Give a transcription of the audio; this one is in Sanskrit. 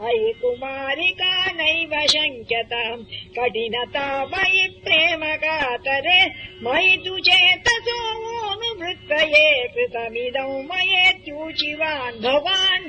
मयि कुमारिका नैव शङ्क्यताम् कठिनता मयि प्रेम कातरे। मयि तु चेतसोऽनुवृत्तये कृतमिदौ मयेत्यूचिवान् भवान्।